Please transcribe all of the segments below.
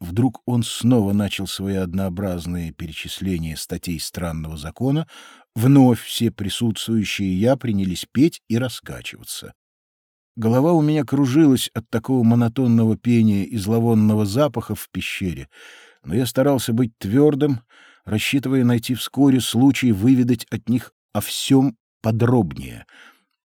Вдруг он снова начал свои однообразные перечисления статей странного закона, вновь все присутствующие я принялись петь и раскачиваться. Голова у меня кружилась от такого монотонного пения и зловонного запаха в пещере, но я старался быть твердым, рассчитывая найти вскоре случай выведать от них о всем подробнее —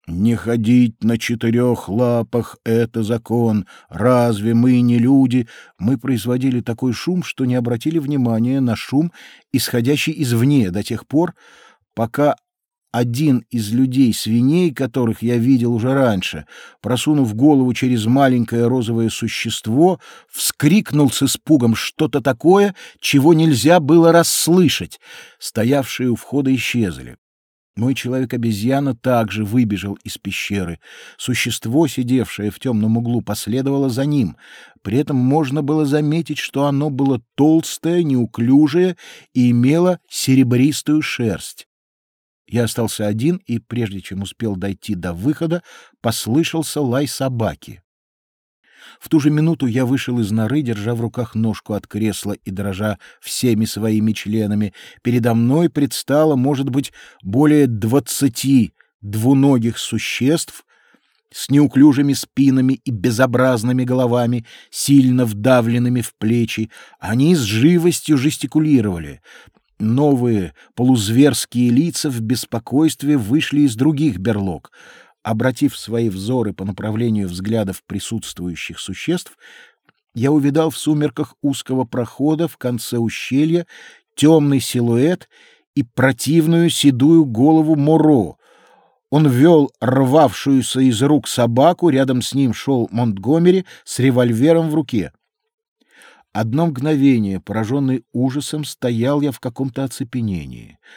не ходить на четырех лапах — это закон. Разве мы не люди? Мы производили такой шум, что не обратили внимания на шум, исходящий извне, до тех пор, пока один из людей-свиней, которых я видел уже раньше, просунув голову через маленькое розовое существо, вскрикнул с испугом что-то такое, чего нельзя было расслышать. Стоявшие у входа исчезли. Мой человек-обезьяна также выбежал из пещеры. Существо, сидевшее в темном углу, последовало за ним. При этом можно было заметить, что оно было толстое, неуклюжее и имело серебристую шерсть. Я остался один, и прежде чем успел дойти до выхода, послышался лай собаки. В ту же минуту я вышел из норы, держа в руках ножку от кресла и дрожа всеми своими членами. Передо мной предстало, может быть, более двадцати двуногих существ с неуклюжими спинами и безобразными головами, сильно вдавленными в плечи. Они с живостью жестикулировали. Новые полузверские лица в беспокойстве вышли из других берлог — Обратив свои взоры по направлению взглядов присутствующих существ, я увидал в сумерках узкого прохода в конце ущелья темный силуэт и противную седую голову Моро. Он вел рвавшуюся из рук собаку, рядом с ним шел Монтгомери с револьвером в руке. Одно мгновение, пораженный ужасом, стоял я в каком-то оцепенении —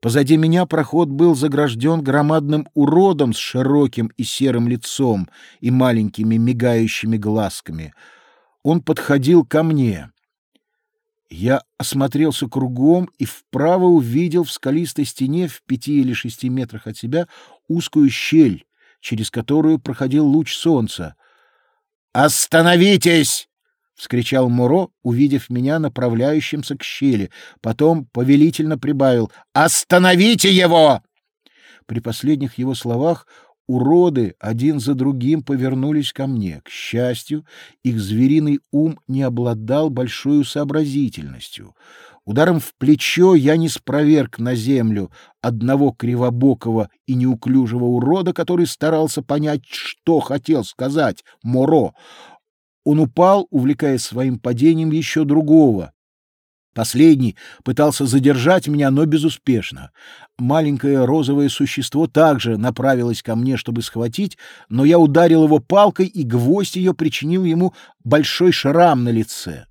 Позади меня проход был загражден громадным уродом с широким и серым лицом и маленькими мигающими глазками. Он подходил ко мне. Я осмотрелся кругом и вправо увидел в скалистой стене в пяти или шести метрах от себя узкую щель, через которую проходил луч солнца. «Остановитесь!» — вскричал Муро, увидев меня направляющимся к щели. Потом повелительно прибавил «Остановите его!» При последних его словах уроды один за другим повернулись ко мне. К счастью, их звериный ум не обладал большой сообразительностью. Ударом в плечо я не спроверг на землю одного кривобокого и неуклюжего урода, который старался понять, что хотел сказать Моро. Он упал, увлекая своим падением еще другого. Последний пытался задержать меня, но безуспешно. Маленькое розовое существо также направилось ко мне, чтобы схватить, но я ударил его палкой, и гвоздь ее причинил ему большой шрам на лице.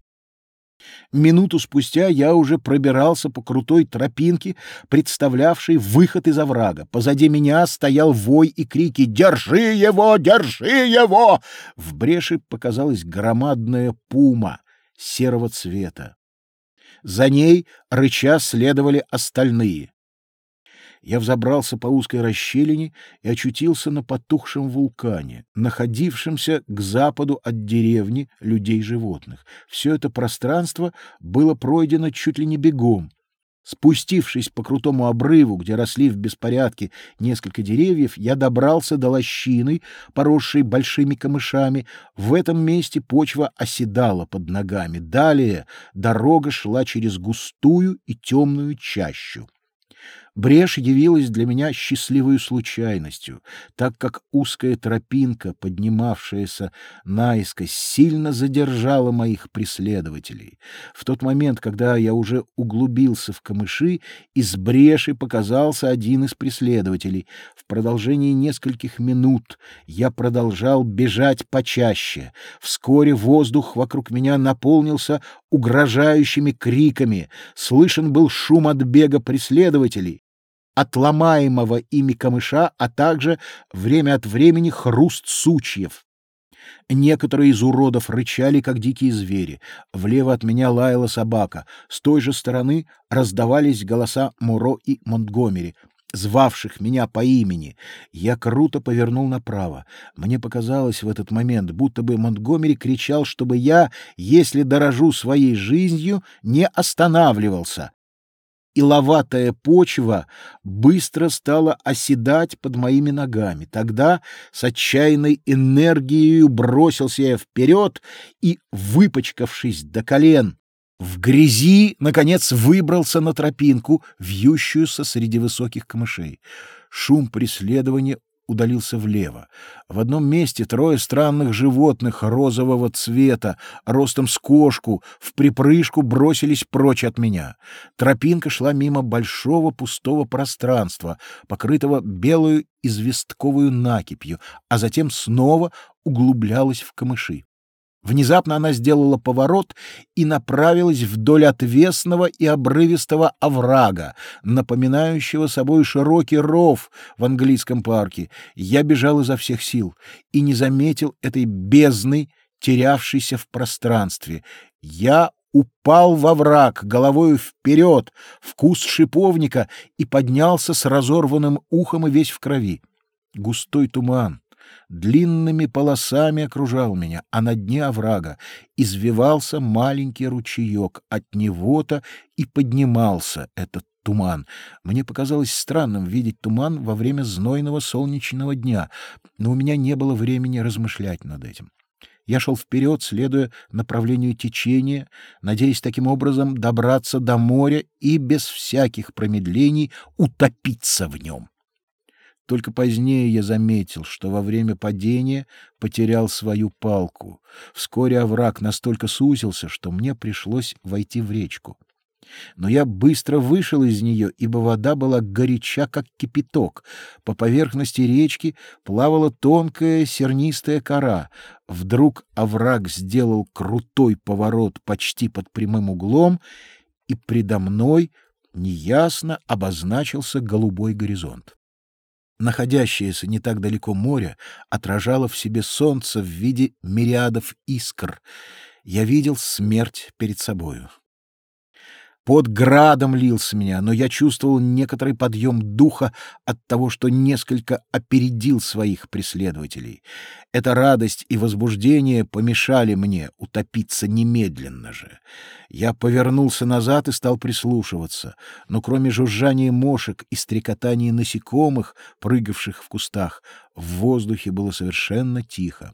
Минуту спустя я уже пробирался по крутой тропинке, представлявшей выход из оврага. Позади меня стоял вой и крики «Держи его! Держи его!» В бреши показалась громадная пума серого цвета. За ней, рыча, следовали остальные я взобрался по узкой расщелине и очутился на потухшем вулкане, находившемся к западу от деревни людей-животных. Все это пространство было пройдено чуть ли не бегом. Спустившись по крутому обрыву, где росли в беспорядке несколько деревьев, я добрался до лощины, поросшей большими камышами. В этом месте почва оседала под ногами. Далее дорога шла через густую и темную чащу. Брешь явилась для меня счастливой случайностью, так как узкая тропинка, поднимавшаяся наискось, сильно задержала моих преследователей. В тот момент, когда я уже углубился в камыши, из бреши показался один из преследователей. В продолжении нескольких минут я продолжал бежать почаще. Вскоре воздух вокруг меня наполнился угрожающими криками. Слышен был шум от бега преследователей отломаемого ими камыша, а также время от времени хруст сучьев. Некоторые из уродов рычали, как дикие звери. Влево от меня лаяла собака. С той же стороны раздавались голоса Муро и Монтгомери. звавших меня по имени. Я круто повернул направо. Мне показалось в этот момент, будто бы Монтгомери кричал, чтобы я, если дорожу своей жизнью, не останавливался. И ловатая почва быстро стала оседать под моими ногами. Тогда с отчаянной энергией бросился я вперед и, выпачкавшись до колен, в грязи, наконец, выбрался на тропинку, вьющуюся среди высоких камышей. Шум преследования удалился влево. В одном месте трое странных животных розового цвета, ростом с кошку, в припрыжку бросились прочь от меня. Тропинка шла мимо большого пустого пространства, покрытого белую известковую накипью, а затем снова углублялась в камыши. Внезапно она сделала поворот и направилась вдоль отвесного и обрывистого оврага, напоминающего собой широкий ров в английском парке. Я бежал изо всех сил и не заметил этой бездны, терявшейся в пространстве. Я упал во враг головою вперед, в куст шиповника и поднялся с разорванным ухом и весь в крови. Густой туман длинными полосами окружал меня, а на дне оврага извивался маленький ручеек. От него-то и поднимался этот туман. Мне показалось странным видеть туман во время знойного солнечного дня, но у меня не было времени размышлять над этим. Я шел вперед, следуя направлению течения, надеясь таким образом добраться до моря и без всяких промедлений утопиться в нем. Только позднее я заметил, что во время падения потерял свою палку. Вскоре овраг настолько сузился, что мне пришлось войти в речку. Но я быстро вышел из нее, ибо вода была горяча, как кипяток. По поверхности речки плавала тонкая сернистая кора. Вдруг овраг сделал крутой поворот почти под прямым углом, и предо мной неясно обозначился голубой горизонт находящееся не так далеко море, отражало в себе солнце в виде мириадов искр. Я видел смерть перед собою. Под градом лился меня, но я чувствовал некоторый подъем духа от того, что несколько опередил своих преследователей. Эта радость и возбуждение помешали мне утопиться немедленно же. Я повернулся назад и стал прислушиваться, но кроме жужжания мошек и стрекотания насекомых, прыгавших в кустах, в воздухе было совершенно тихо.